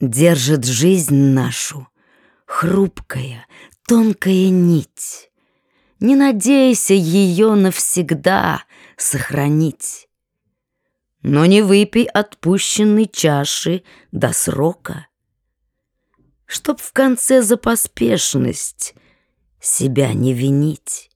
Держит жизнь нашу хрупкая, тонкая нить. Не надейся ее навсегда сохранить. Но не выпей отпущенной чаши до срока, Чтоб в конце за поспешность себя не винить.